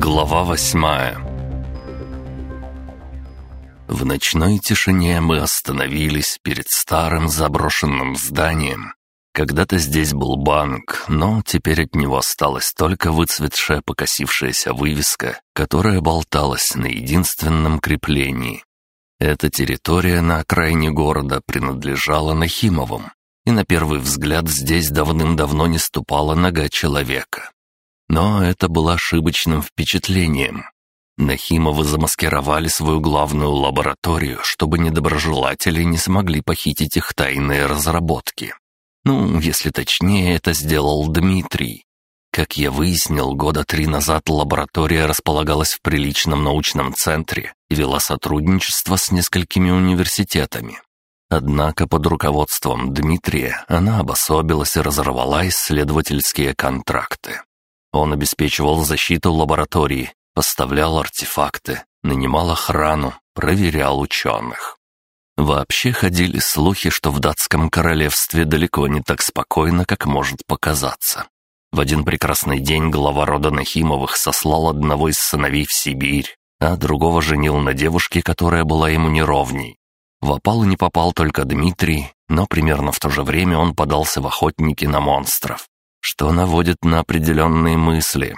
Глава восьмая В ночной тишине мы остановились перед старым заброшенным зданием. Когда-то здесь был банк, но теперь от него осталась только выцветшая покосившаяся вывеска, которая болталась на единственном креплении. Эта территория на окраине города принадлежала Нахимовым, и на первый взгляд здесь давным-давно не ступала нога человека. Но это было ошибочным впечатлением. Нахимовы замаскировали свою главную лабораторию, чтобы недоброжелатели не смогли похитить их тайные разработки. Ну, если точнее, это сделал Дмитрий. Как я выяснил, года три назад лаборатория располагалась в приличном научном центре и вела сотрудничество с несколькими университетами. Однако под руководством Дмитрия она обособилась и разорвала исследовательские контракты. Он обеспечивал защиту лаборатории, поставлял артефакты, нанимал охрану, проверял ученых. Вообще ходили слухи, что в датском королевстве далеко не так спокойно, как может показаться. В один прекрасный день глава рода Нахимовых сослал одного из сыновей в Сибирь, а другого женил на девушке, которая была ему неровней. В опалу не попал только Дмитрий, но примерно в то же время он подался в охотники на монстров что наводит на определенные мысли.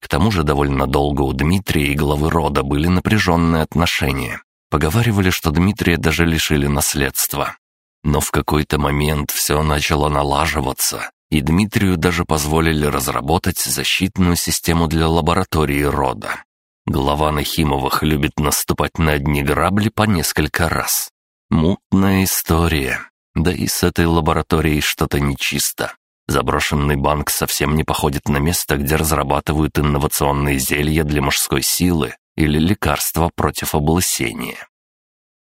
К тому же довольно долго у Дмитрия и главы рода были напряженные отношения. Поговаривали, что Дмитрия даже лишили наследства. Но в какой-то момент все начало налаживаться, и Дмитрию даже позволили разработать защитную систему для лаборатории рода. Глава Нахимовых любит наступать на одни грабли по несколько раз. Мутная история. Да и с этой лабораторией что-то нечисто. Заброшенный банк совсем не походит на место, где разрабатывают инновационные зелья для мужской силы или лекарства против облысения.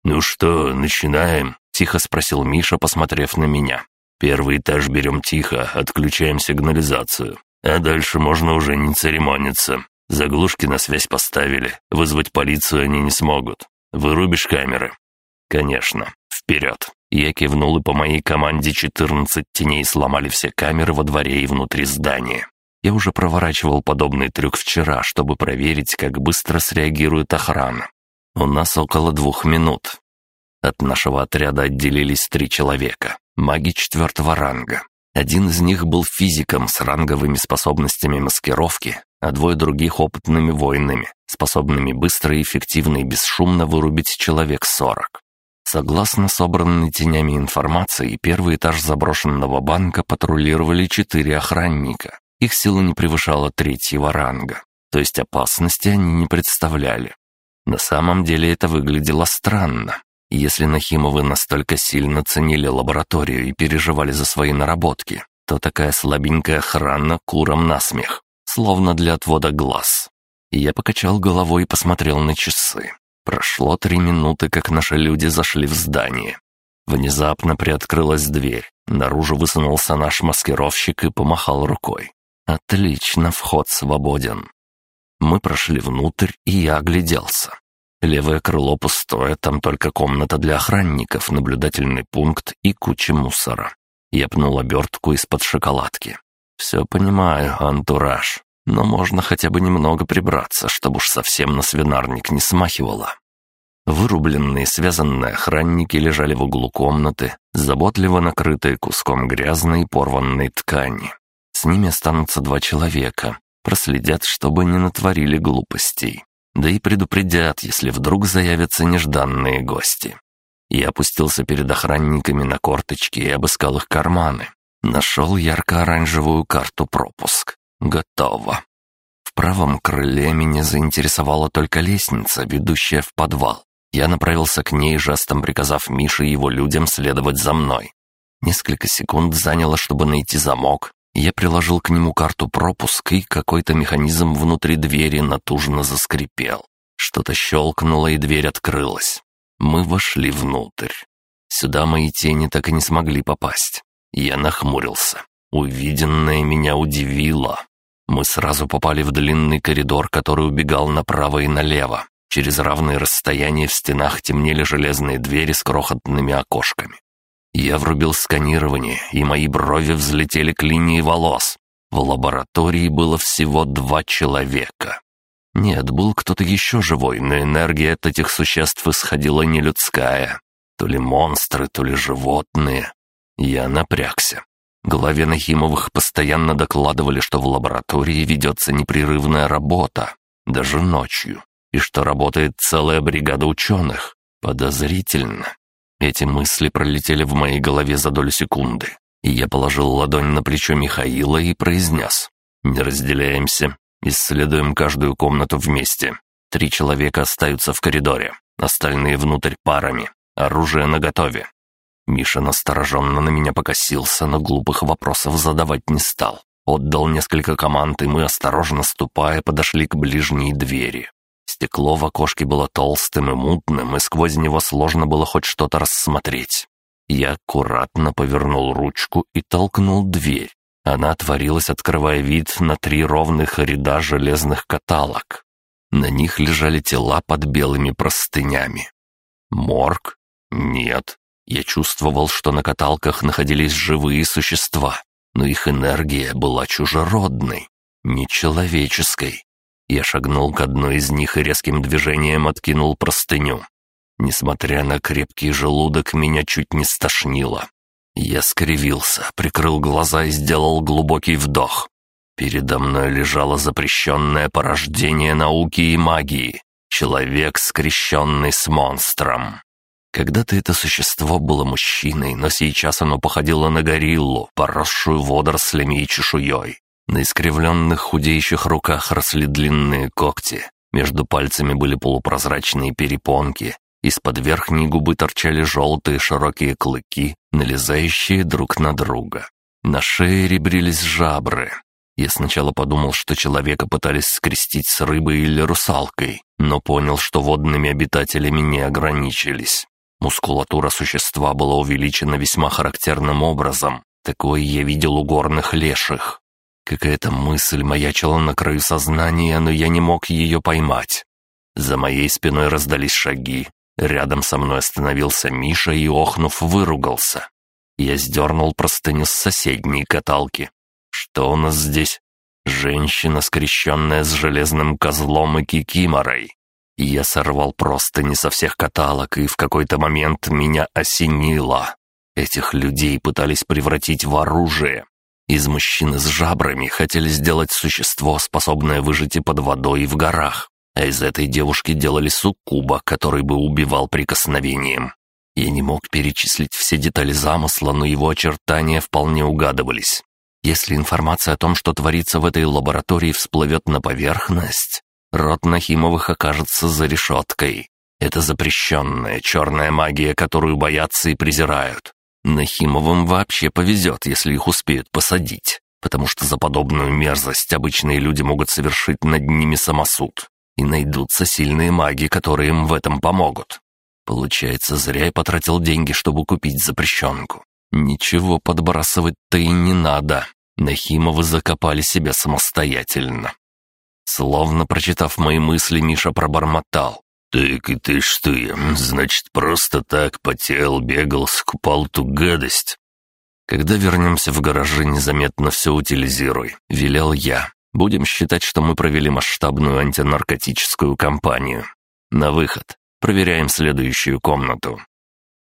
«Ну что, начинаем?» — тихо спросил Миша, посмотрев на меня. «Первый этаж берем тихо, отключаем сигнализацию. А дальше можно уже не церемониться. Заглушки на связь поставили, вызвать полицию они не смогут. Вырубишь камеры?» «Конечно. Вперед!» Я кивнул, и по моей команде 14 теней сломали все камеры во дворе и внутри здания. Я уже проворачивал подобный трюк вчера, чтобы проверить, как быстро среагирует охрана. У нас около двух минут. От нашего отряда отделились три человека, маги четвертого ранга. Один из них был физиком с ранговыми способностями маскировки, а двое других опытными воинами, способными быстро и эффективно и бесшумно вырубить человек сорок. Согласно собранной тенями информации, первый этаж заброшенного банка патрулировали четыре охранника. Их сила не превышала третьего ранга, то есть опасности они не представляли. На самом деле это выглядело странно. Если Нахимовы настолько сильно ценили лабораторию и переживали за свои наработки, то такая слабенькая охрана куром насмех, словно для отвода глаз. Я покачал головой и посмотрел на часы. Прошло три минуты, как наши люди зашли в здание. Внезапно приоткрылась дверь. Наружу высунулся наш маскировщик и помахал рукой. «Отлично, вход свободен». Мы прошли внутрь, и я огляделся. Левое крыло пустое, там только комната для охранников, наблюдательный пункт и куча мусора. Я пнул обертку из-под шоколадки. «Все понимаю, антураж но можно хотя бы немного прибраться, чтобы уж совсем на свинарник не смахивало. Вырубленные связанные охранники лежали в углу комнаты, заботливо накрытые куском грязной и порванной ткани. С ними останутся два человека, проследят, чтобы не натворили глупостей. Да и предупредят, если вдруг заявятся нежданные гости. Я опустился перед охранниками на корточки и обыскал их карманы. Нашел ярко-оранжевую карту пропуск. Готово. В правом крыле меня заинтересовала только лестница, ведущая в подвал. Я направился к ней, жестом приказав Мише и его людям следовать за мной. Несколько секунд заняло, чтобы найти замок. Я приложил к нему карту пропуска, и какой-то механизм внутри двери натужно заскрипел. Что-то щелкнуло, и дверь открылась. Мы вошли внутрь. Сюда мои тени так и не смогли попасть. Я нахмурился. Увиденное меня удивило. Мы сразу попали в длинный коридор, который убегал направо и налево. Через равные расстояния в стенах темнели железные двери с крохотными окошками. Я врубил сканирование, и мои брови взлетели к линии волос. В лаборатории было всего два человека. Нет, был кто-то еще живой, но энергия от этих существ исходила не людская. То ли монстры, то ли животные. Я напрягся. Главе Нахимовых постоянно докладывали, что в лаборатории ведется непрерывная работа, даже ночью, и что работает целая бригада ученых. Подозрительно. Эти мысли пролетели в моей голове за долю секунды, и я положил ладонь на плечо Михаила и произнес. «Не разделяемся. Исследуем каждую комнату вместе. Три человека остаются в коридоре, остальные внутрь парами. Оружие наготове. Миша настороженно на меня покосился, но глупых вопросов задавать не стал. Отдал несколько команд, и мы, осторожно ступая, подошли к ближней двери. Стекло в окошке было толстым и мутным, и сквозь него сложно было хоть что-то рассмотреть. Я аккуратно повернул ручку и толкнул дверь. Она отворилась, открывая вид на три ровных ряда железных каталог. На них лежали тела под белыми простынями. Морг? Нет. Я чувствовал, что на каталках находились живые существа, но их энергия была чужеродной, нечеловеческой. Я шагнул к одной из них и резким движением откинул простыню. Несмотря на крепкий желудок, меня чуть не стошнило. Я скривился, прикрыл глаза и сделал глубокий вдох. Передо мной лежало запрещенное порождение науки и магии. Человек, скрещенный с монстром. Когда-то это существо было мужчиной, но сейчас оно походило на гориллу, поросшую водорослями и чешуей. На искривленных худеющих руках росли длинные когти. Между пальцами были полупрозрачные перепонки. Из-под верхней губы торчали желтые широкие клыки, налезающие друг на друга. На шее ребрились жабры. Я сначала подумал, что человека пытались скрестить с рыбой или русалкой, но понял, что водными обитателями не ограничились. Мускулатура существа была увеличена весьма характерным образом. Такое я видел у горных леших. Какая-то мысль маячила на краю сознания, но я не мог ее поймать. За моей спиной раздались шаги. Рядом со мной остановился Миша и, охнув, выругался. Я сдернул простыню с соседней каталки. Что у нас здесь? Женщина, скрещенная с железным козлом и кикиморой. Я сорвал просто не со всех каталог, и в какой-то момент меня осенило. Этих людей пытались превратить в оружие. Из мужчины с жабрами хотели сделать существо, способное выжить и под водой, и в горах. А из этой девушки делали суккуба, который бы убивал прикосновением. Я не мог перечислить все детали замысла, но его очертания вполне угадывались. Если информация о том, что творится в этой лаборатории, всплывет на поверхность, Род Нахимовых окажется за решеткой. Это запрещенная черная магия, которую боятся и презирают. Нахимовым вообще повезет, если их успеют посадить, потому что за подобную мерзость обычные люди могут совершить над ними самосуд. И найдутся сильные маги, которые им в этом помогут. Получается, зря я потратил деньги, чтобы купить запрещенку. Ничего подбрасывать-то и не надо. Нахимовы закопали себя самостоятельно. Словно прочитав мои мысли, Миша пробормотал. «Так и ты что я, значит, просто так потел, бегал, скупал ту гадость?» «Когда вернемся в гаражи, незаметно все утилизируй», — велел я. «Будем считать, что мы провели масштабную антинаркотическую кампанию. На выход. Проверяем следующую комнату».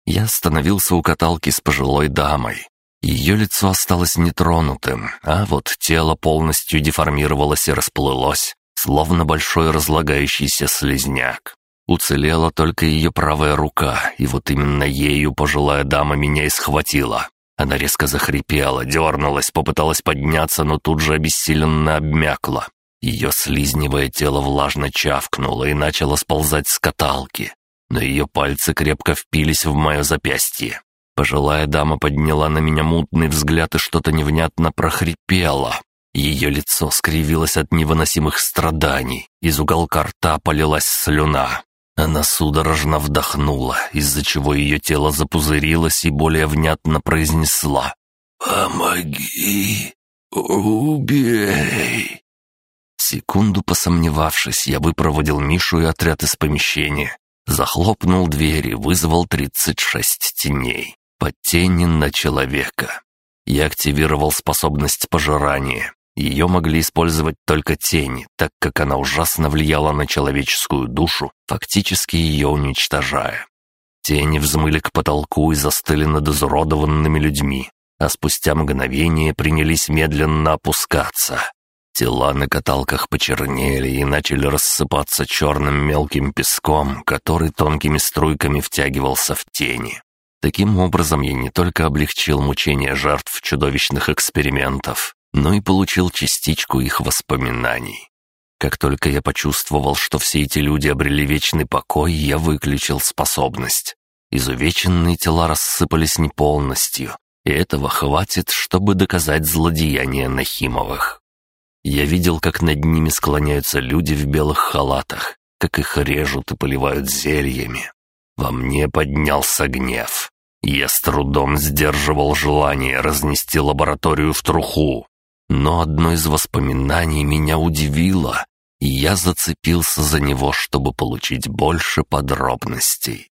Я остановился у каталки с пожилой дамой. Ее лицо осталось нетронутым, а вот тело полностью деформировалось и расплылось, словно большой разлагающийся слезняк. Уцелела только ее правая рука, и вот именно ею пожилая дама меня и схватила. Она резко захрипела, дернулась, попыталась подняться, но тут же обессиленно обмякла. Ее слизневое тело влажно чавкнуло и начало сползать с каталки, но ее пальцы крепко впились в мое запястье. Пожилая дама подняла на меня мутный взгляд и что-то невнятно прохрипела. Ее лицо скривилось от невыносимых страданий, из уголка рта полилась слюна. Она судорожно вдохнула, из-за чего ее тело запузырилось и более внятно произнесла «Помоги! Убей!» Секунду посомневавшись, я выпроводил Мишу и отряд из помещения. Захлопнул дверь и вызвал 36 теней по тени на человека. Я активировал способность пожирания. Ее могли использовать только тени, так как она ужасно влияла на человеческую душу, фактически ее уничтожая. Тени взмыли к потолку и застыли над изуродованными людьми, а спустя мгновение принялись медленно опускаться. Тела на каталках почернели и начали рассыпаться черным мелким песком, который тонкими струйками втягивался в тени. Таким образом, я не только облегчил мучения жертв чудовищных экспериментов, но и получил частичку их воспоминаний. Как только я почувствовал, что все эти люди обрели вечный покой, я выключил способность. Изувеченные тела рассыпались не полностью, и этого хватит, чтобы доказать злодеяние Нахимовых. Я видел, как над ними склоняются люди в белых халатах, как их режут и поливают зельями. Во мне поднялся гнев. Я с трудом сдерживал желание разнести лабораторию в труху. Но одно из воспоминаний меня удивило, и я зацепился за него, чтобы получить больше подробностей.